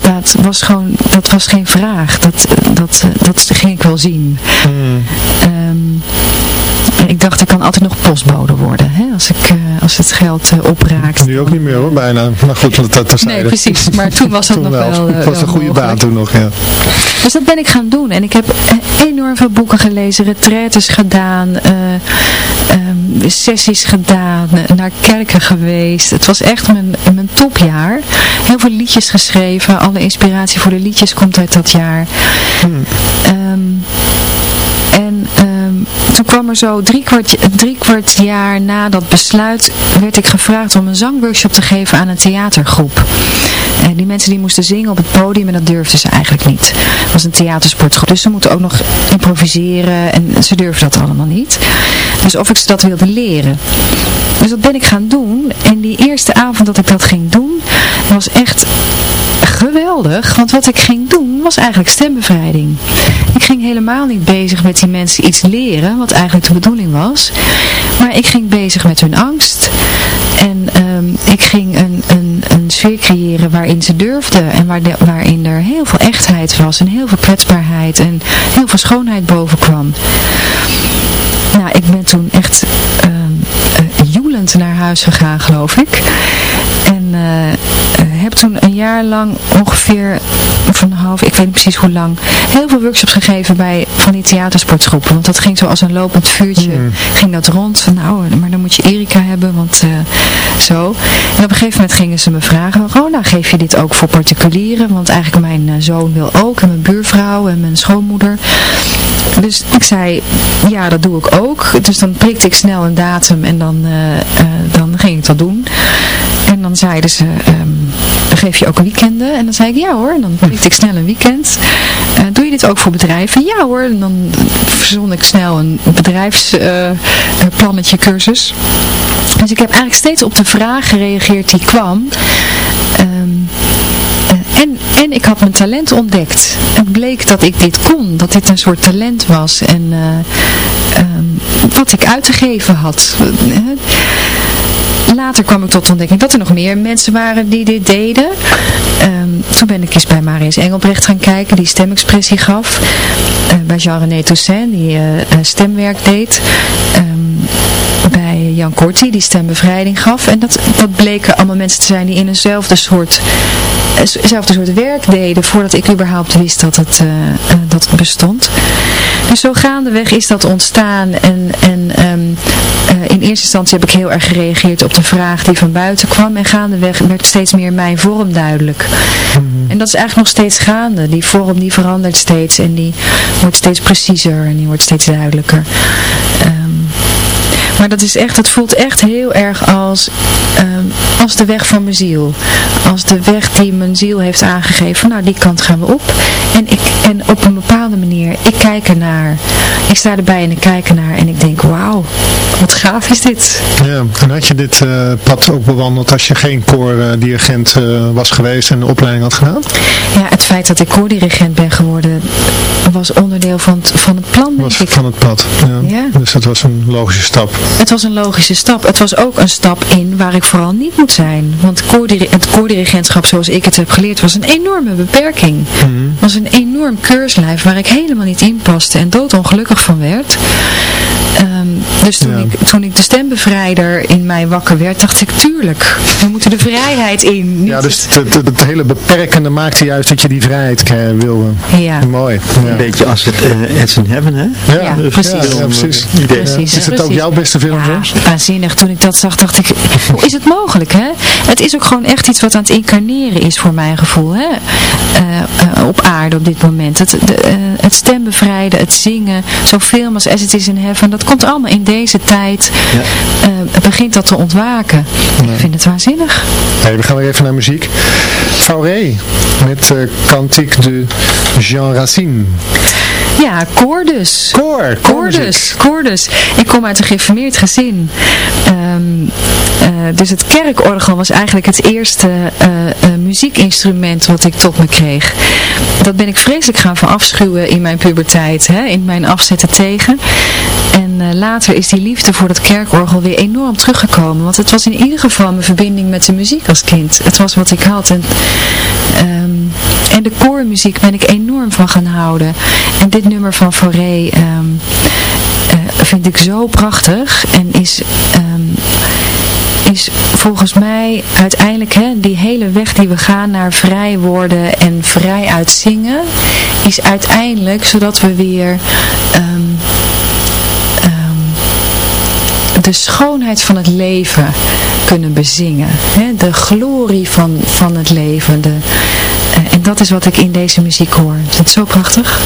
dat, was, gewoon, dat was geen vraag. Dat, dat, dat ging ik wel zien. Mm. Um, ik dacht, ik kan altijd nog postbode worden. Hè, als, ik, uh, als het geld uh, opraakt. Nu ook niet meer hoor, bijna. Maar goed, dat, dat Nee, precies. Maar toen was dat nog wel Het uh, was een goede mogelijk. baan toen nog, ja. Dus dat ben ik gaan doen. En ik heb enorm veel boeken gelezen, retraites gedaan, um, sessies gedaan, naar kerken geweest. Het was echt mijn, mijn topjaar. Heel veel liedjes geschreven. Alle inspiratie voor de liedjes komt uit dat jaar. Hmm. Um, en toen kwam er zo drie kwart, drie kwart jaar na dat besluit, werd ik gevraagd om een zangworkshop te geven aan een theatergroep. En die mensen die moesten zingen op het podium en dat durfden ze eigenlijk niet. Het was een theatersportgroep, dus ze moeten ook nog improviseren en ze durfden dat allemaal niet. Dus of ik ze dat wilde leren. Dus dat ben ik gaan doen en die eerste avond dat ik dat ging doen, was echt geweldig, want wat ik ging doen was eigenlijk stembevrijding. Ik ging helemaal niet bezig met die mensen iets leren, wat eigenlijk de bedoeling was. Maar ik ging bezig met hun angst. En um, ik ging een, een, een sfeer creëren waarin ze durfden. En waar waarin er heel veel echtheid was. En heel veel kwetsbaarheid. En heel veel schoonheid boven kwam. Nou, ik ben toen echt um, joelend naar huis gegaan, geloof ik. En uh, heb toen een jaar lang ongeveer, of een half, ik weet niet precies hoe lang, heel veel workshops gegeven bij van die theatersportgroepen. Want dat ging zo als een lopend vuurtje, mm. ging dat rond. Van nou, maar dan moet je Erika hebben, want uh, zo. En op een gegeven moment gingen ze me vragen, oh nou geef je dit ook voor particulieren? Want eigenlijk mijn uh, zoon wil ook, en mijn buurvrouw en mijn schoonmoeder. Dus ik zei, ja dat doe ik ook. Dus dan prikte ik snel een datum en dan, uh, dan ging ik dat doen. En dan zeiden ze, um, geef je ook weekenden? En dan zei ik, ja hoor. En dan prikte ik snel een weekend. Uh, doe je dit ook voor bedrijven? Ja hoor. En dan verzon ik snel een bedrijfsplannetje uh, cursus. Dus ik heb eigenlijk steeds op de vraag gereageerd die kwam. Um, uh, en, en ik had mijn talent ontdekt. Het bleek dat ik dit kon. Dat dit een soort talent was. En um, wat ik uit te geven had. Later kwam ik tot de ontdekking dat er nog meer mensen waren die dit deden. Um, toen ben ik eens bij Marius Engelbrecht gaan kijken, die stemexpressie gaf. Uh, bij Jean-René Toussaint, die uh, stemwerk deed. Um, bij Jan Korti, die stembevrijding gaf. En dat, dat bleken allemaal mensen te zijn die in eenzelfde soort, eenzelfde soort werk deden, voordat ik überhaupt wist dat het, uh, dat het bestond. Dus zo gaandeweg is dat ontstaan en, en um, in eerste instantie heb ik heel erg gereageerd op de vraag die van buiten kwam en gaandeweg werd steeds meer mijn vorm duidelijk. Mm -hmm. En dat is eigenlijk nog steeds gaande. Die vorm die verandert steeds en die wordt steeds preciezer en die wordt steeds duidelijker. Um, maar dat is echt, het voelt echt heel erg als, um, als de weg van mijn ziel. Als de weg die mijn ziel heeft aangegeven. Nou, die kant gaan we op. En, ik, en op een bepaalde manier, ik kijk ernaar. Ik sta erbij en ik kijk ernaar. En ik denk, wauw, wat gaaf is dit. Ja, en had je dit uh, pad ook bewandeld als je geen koordirigent uh, was geweest en de opleiding had gedaan? Ja, het feit dat ik koordirigent ben geworden was onderdeel van het, van het plan. Was van het pad, ja. ja. Dus dat was een logische stap. Het was een logische stap. Het was ook een stap in waar ik vooral niet moet zijn. Want het koordirigentschap zoals ik het heb geleerd was een enorme beperking. Het mm -hmm. was een enorm keurslijf waar ik helemaal niet in paste en doodongelukkig van werd. Um, dus toen, ja. ik, toen ik de stembevrijder in mij wakker werd, dacht ik, tuurlijk, we moeten de vrijheid in. ja, dus het, het, het, hele beperkende maakte juist dat je die vrijheid wilde. Ja. Mooi. Ja. Een beetje als het uh, It's in Heaven, hè? Ja, ja precies. Ja, precies. precies. Is het ook jouw beste film ja, was? waanzinnig. Toen ik dat zag, dacht ik, hoe is het mogelijk, hè? Het is ook gewoon echt iets wat aan het incarneren is voor mijn gevoel, hè? Eh, eh, op aarde op dit moment. Het, de, uh, het stembevrijden, het zingen, zo'n film als As It Is in Heaven, dat komt allemaal in deze tijd, ja. begint dat te ontwaken. Ja. Ik vind het waanzinnig. Hey, we gaan weer even naar muziek. Fauré met Cantique de Jean Racine. Ja, koor dus. Koor, koor dus. Koor dus. Ik kom uit een geïnformeerd gezin. Um, uh, dus het kerkorgel was eigenlijk het eerste uh, uh, muziekinstrument wat ik tot me kreeg. Dat ben ik vreselijk gaan verafschuwen in mijn puberteit. Hè, in mijn afzetten tegen. En later is die liefde voor dat kerkorgel weer enorm teruggekomen. Want het was in ieder geval mijn verbinding met de muziek als kind. Het was wat ik had. En, um, en de koormuziek ben ik enorm van gaan houden. En dit nummer van Fauré um, uh, vind ik zo prachtig. En is... Um, is volgens mij uiteindelijk hè, die hele weg die we gaan naar vrij worden en vrij uitzingen, is uiteindelijk zodat we weer de schoonheid van het leven kunnen bezingen. Hè? De glorie van, van het leven. De, uh, en dat is wat ik in deze muziek hoor. Is zo prachtig?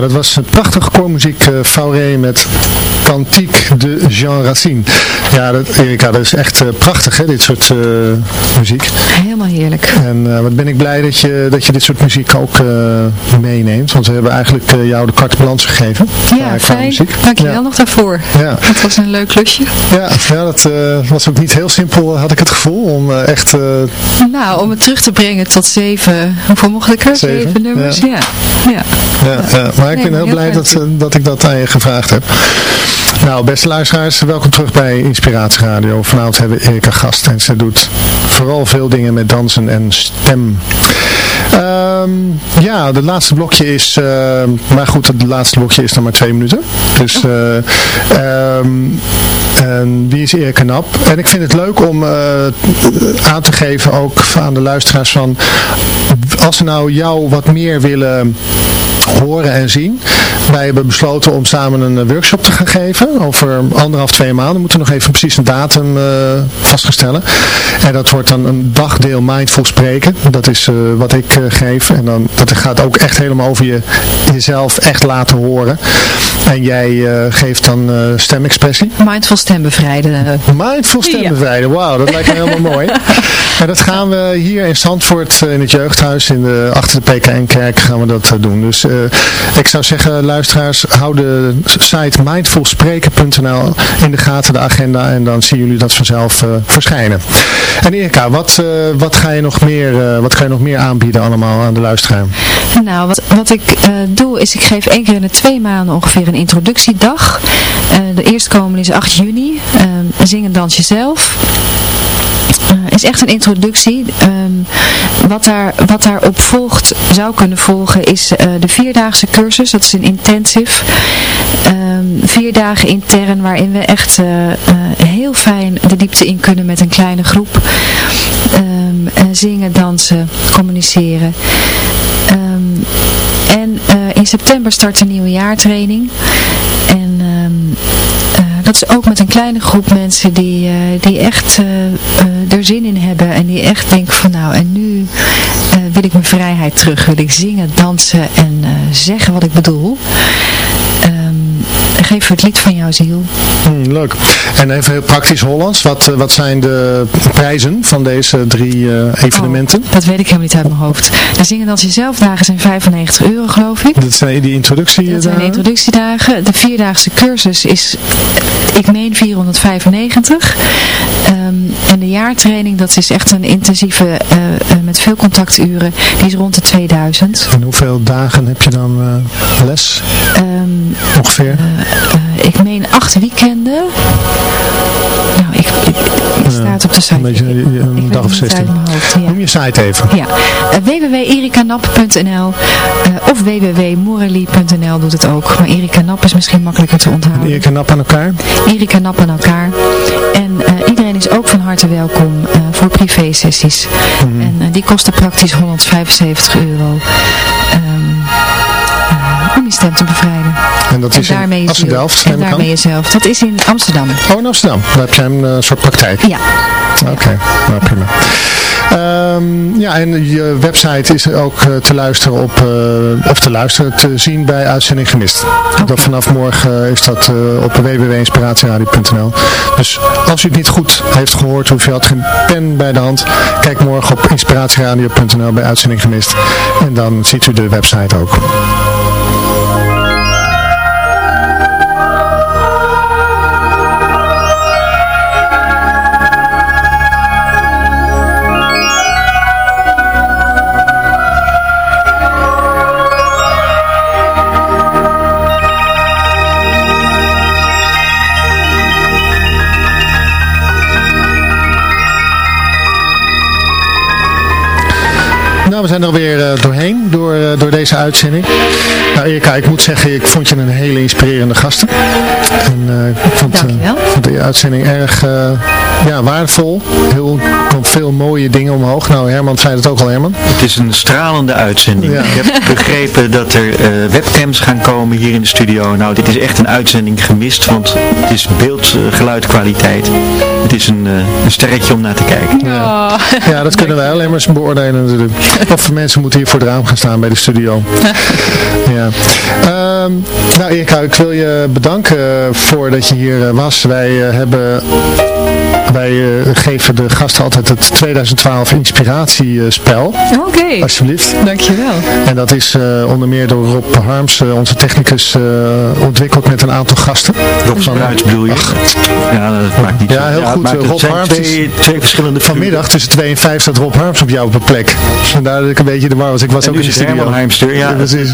Dat was een prachtige koormuziek, uh, Fauré met Cantique de Jean Racine. Ja, dat, Erika, dat is echt uh, prachtig hè, dit soort uh, muziek. Helemaal heerlijk. En wat ben ik blij dat je, dat je dit soort muziek ook meeneemt, want we hebben eigenlijk jou de carte balans gegeven. Ja, fijn. Dank je wel nog daarvoor. Ja. Dat was een leuk klusje. Ja, ja dat was ook niet heel simpel, had ik het gevoel, om echt... nou, om het terug te brengen tot zeven, hoeveel mocht ik er? Zeven, zeven nummers, ja. ja. ja. ja maar ik ben heel, blij dat, dat ik dat aan je gevraagd heb. Nou, beste luisteraars, welkom terug bij Inspiratie Radio. Vanavond hebben we Erika gast en ze doet vooral veel dingen met dansen en stem. Um, ja, het laatste blokje is, uh, maar goed, het laatste blokje is nog maar twee minuten. Dus, uh, um, en wie is Erika Nap? En ik vind het leuk om uh, aan te geven ook aan de luisteraars van, als ze nou jou wat meer willen horen en zien. Wij hebben besloten om samen een workshop te gaan geven. Over anderhalf, twee maanden. We moeten nog even precies een datum uh, vaststellen. En dat wordt dan een dagdeel mindful spreken. Dat is uh, wat ik uh, geef. En dan, dat gaat ook echt helemaal over je, jezelf echt laten horen. En jij geeft dan stemexpressie. Mindful stembevrijden. Mindful stembevrijden. Wauw, dat lijkt me helemaal mooi. En dat gaan we hier in Zandvoort in het jeugdhuis in de, achter de PKN-kerk gaan we dat doen. Dus ik zou zeggen, luisteraars, hou de site mindfulspreken.nl in de gaten, de agenda, en dan zien jullie dat vanzelf uh, verschijnen. En Erika, wat, uh, wat, ga je nog meer, uh, wat ga je nog meer aanbieden allemaal aan de luisteraar? Nou, wat, wat ik doe is, ik geef één keer in de twee maanden ongeveer een introductiedag. de eerstkomende is 8 juni. zing en dans jezelf. Uh, is echt een introductie. Um, wat, daar, wat daarop volgt, zou kunnen volgen, is uh, de vierdaagse cursus. Dat is een intensive. Um, vier dagen intern, waarin we echt uh, heel fijn de diepte in kunnen met een kleine groep. Um, zingen, dansen, communiceren. en in september start een nieuwe jaartraining. Dat is ook met een kleine groep mensen die, uh, die echt uh, er zin in hebben. En die echt denken van nou, en nu wil ik mijn vrijheid terug. Wil ik zingen, dansen en zeggen wat ik bedoel. Geef het lied van jouw ziel. Hmm, leuk. En even heel praktisch Hollands. Wat, eh, wat zijn de prijzen van deze drie uh, evenementen? Oh, dat weet ik helemaal niet uit mijn hoofd. De zingen als jezelfdagen zijn 95 euro geloof ik. Dat zijn die introductiedagen? Dat zijn de introductiedagen. De vierdaagse cursus is, ik meen 495. Um, ehm, en de jaartraining, dat is echt een intensieve, uh, met veel contacturen. Die is rond de 2000. En hoeveel dagen heb je dan les? Um, Ongeveer? Uh, ik meen acht weekenden. Nou, ik, ik, ik staat op de site. Een, beetje, een dag of 16. Hoofd, ja. Noem je site even. Ja, www.erikanap.nl uh, of www.morally.nl doet het ook. Maar Erika Nap is misschien makkelijker te onthouden. Erika Nap aan elkaar? Erika Nap aan elkaar. En iedereen is ook van harte welkom voor privé sessies. Mm -hmm. En die kosten praktisch 175 euro. Om je stem te bevrijden. En dat is daarmee in Amsterdam? En daarmee jezelf. Dat is in Amsterdam. Oh, in Amsterdam. Daar heb jij een uh, soort praktijk? Ja. Oké, okay. nou prima. Um, ja, en je website is ook uh, te luisteren op, uh, of te luisteren, te zien bij Uitzending Gemist. Okay. Dat vanaf morgen is dat uh, op www.inspiratieradio.nl. Dus als u het niet goed heeft gehoord, of je had geen pen bij de hand, kijk morgen op inspiratieradio.nl bij Uitzending Gemist. En dan ziet u de website ook. We zijn er weer uh, doorheen door, uh, door deze uitzending. Nou Erika, ik moet zeggen, ik vond je een hele inspirerende gasten. En uh, ik vond, vond de uitzending erg ja, waardevol. Heel, komt veel mooie dingen omhoog. Nou, Herman zei het ook al, Herman. Het is een stralende uitzending. Ja. Ik heb begrepen dat er webcams gaan komen hier in de studio. Nou, dit is echt een uitzending gemist, want het is beeld-geluidkwaliteit. Het is een, een sterretje om naar te kijken. Ja, ja dat kunnen wij alleen maar eens beoordelen natuurlijk. Of mensen moeten hier voor het raam gaan staan bij de studio. ja. Ehm, nou Erika, ik wil je bedanken voordat je hier was. Wij hebben wij uh, geven de gasten altijd het 2012 inspiratiespel. Oké. Alsjeblieft. Dankjewel. En dat is uh, onder meer door Rob Harms, uh, onze technicus, ontwikkeld met een aantal gasten. Rob Spruits bedoel je? Ach. Ja, dat maakt niet Ja, heel ja, goed. Rob Harms twee, twee verschillende Vanmiddag tussen 2 en 5 staat Rob Harms op jou op een plek. Vandaar dat ik een beetje de war was. Ik was en ook in de studio. Herman ja. precies.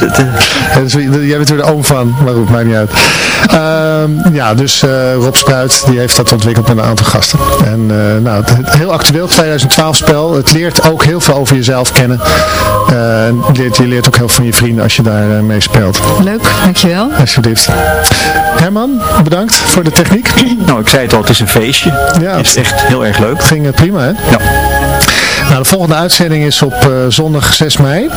Jij bent er de oom van, maar goed, maakt niet uit. Uh, ja, dus Rob Spruit, die heeft dat ontwikkeld met een aantal gasten. En uh, nou, het, heel actueel 2012 spel. Het leert ook heel veel over jezelf kennen. Uh, leert, je leert ook heel veel van je vrienden als je daar uh, mee speelt. Leuk, dankjewel. Alsjeblieft. Herman, bedankt voor de techniek. Nou, ik zei het al, het is een feestje. Ja, het is echt heel erg leuk. Het ging prima, hè? Ja. Nou, de volgende uitzending is op uh, zondag 6 mei.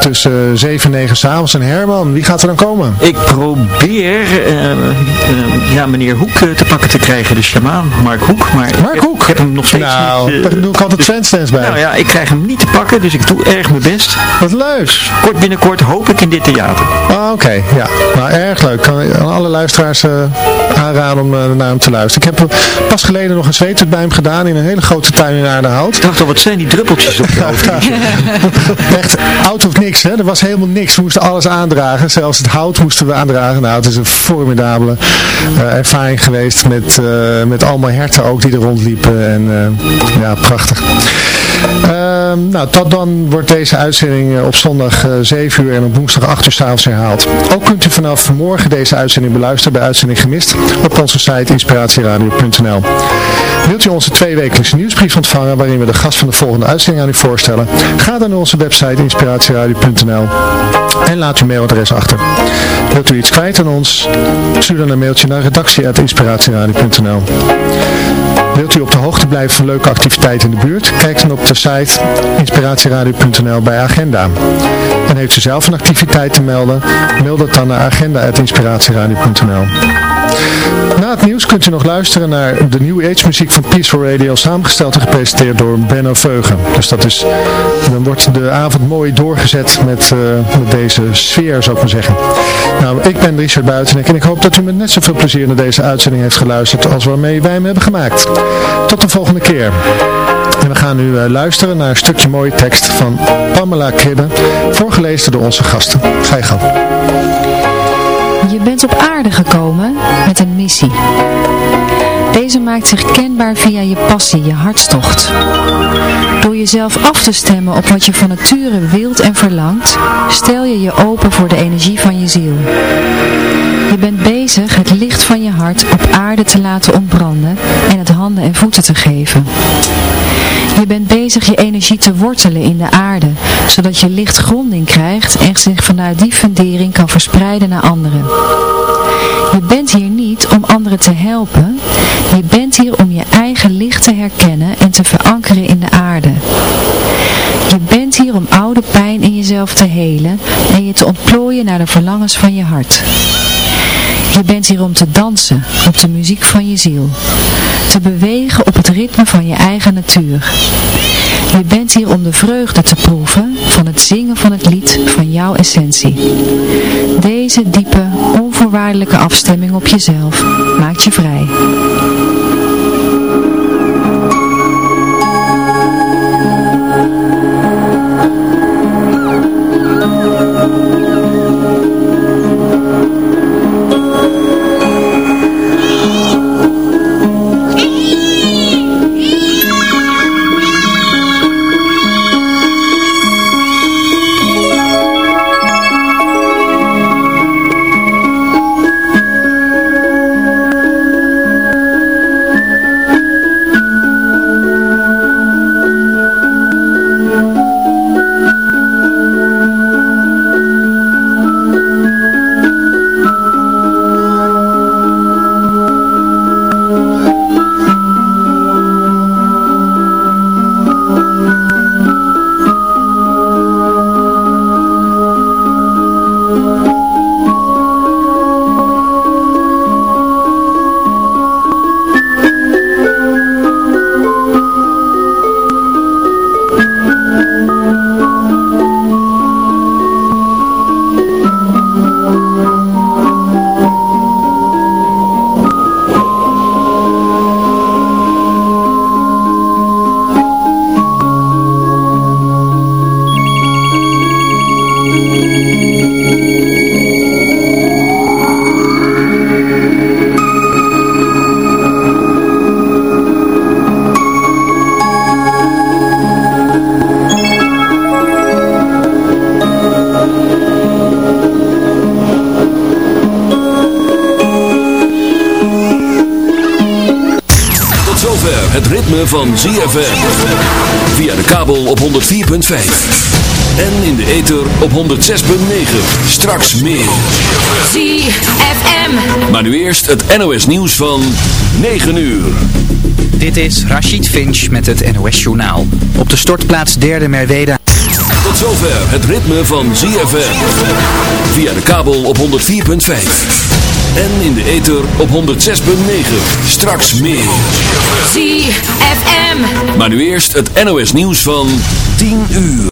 Tussen uh, 7 en 9 s'avonds. En Herman, wie gaat er dan komen? Ik probeer uh, ja, meneer Hoek te pakken te krijgen. De shamaan, Mark Hoek. Maar Mark ik, Hoek? Ik heb hem nog steeds nou, niet... daar doe ik altijd bij. Nou ja, ik krijg hem niet te pakken. Dus ik doe erg mijn best. Wat leuk. Kort binnenkort hoop ik in dit theater. Ah, Oké, okay. ja. Nou, erg leuk. Kan ik aan alle luisteraars aanraden om naar hem te luisteren. Ik heb pas geleden nog een zweetuit bij hem gedaan in een hele grote tuin in Aardehout. Ik dacht al, wat zijn die druppeltjes? Echt out of niks, hè? Er was helemaal niks. We moesten alles aandragen. Zelfs het hout moesten we aandragen. Nou, het is een formidabele uh, ervaring geweest met, uh, met allemaal herten ook die er rondliepen. En uh, ja, prachtig. Uh, nou, tot dan wordt deze uitzending op zondag 7 uur en op woensdag 8 uur s'avonds herhaald. Ook kunt u vanaf morgen deze uitzending beluisteren, de uitzending gemist, op onze site inspiratieradio.nl. Wilt u onze tweewekelijkse nieuwsbrief ontvangen waarin we de gast van de volgende uitzending aan u voorstellen? Ga dan naar onze website inspiratieradio.nl en laat uw mailadres achter. Wilt u iets kwijt aan ons? Stuur dan een mailtje naar redactie.inspiratieradio.nl Wilt u op de hoogte blijven van leuke activiteiten in de buurt? Kijk dan op site inspiratieradio.nl bij agenda. En heeft u zelf een activiteit te melden? Mail dat dan naar agenda.inspiratieradio.nl Na het nieuws kunt u nog luisteren naar de New Age muziek van Peaceful Radio, samengesteld en gepresenteerd door Benno Veugen. Dus dat is, dan wordt de avond mooi doorgezet met, uh, met deze sfeer, zou ik maar zeggen. Nou, ik ben Richard Buitenek en ik hoop dat u met net zoveel plezier naar deze uitzending heeft geluisterd als waarmee wij hem hebben gemaakt. Tot de volgende keer. En we gaan nu uh, luisteren naar een stukje mooie tekst van Pamela Kribbe, voorgelezen door onze gasten. Ga je gang. Je bent op aarde gekomen met een missie. Deze maakt zich kenbaar via je passie, je hartstocht. Door jezelf af te stemmen op wat je van nature wilt en verlangt, stel je je open voor de energie van je ziel. Je bent bezig het licht van je hart op aarde te laten ontbranden en het handen en voeten te geven. Je bent bezig je energie te wortelen in de aarde, zodat je licht gronding krijgt en zich vanuit die fundering kan verspreiden naar anderen. Je bent hier niet om anderen te helpen, je bent hier om je eigen licht te herkennen en te verankeren in de aarde. Je bent hier om oude pijn in jezelf te helen en je te ontplooien naar de verlangens van je hart. Je bent hier om te dansen op de muziek van je ziel. Te bewegen op het ritme van je eigen natuur. Je bent hier om de vreugde te proeven van het zingen van het lied van jouw essentie. Deze diepe, onvoorwaardelijke afstemming op jezelf maakt je vrij. Straks meer. ZFM. Maar nu eerst het NOS nieuws van 9 uur. Dit is Rachid Finch met het NOS journaal. Op de stortplaats Derde Merwede. Tot zover het ritme van ZFM. Via de kabel op 104.5. En in de ether op 106.9. Straks meer. ZFM. Maar nu eerst het NOS nieuws van 10 uur.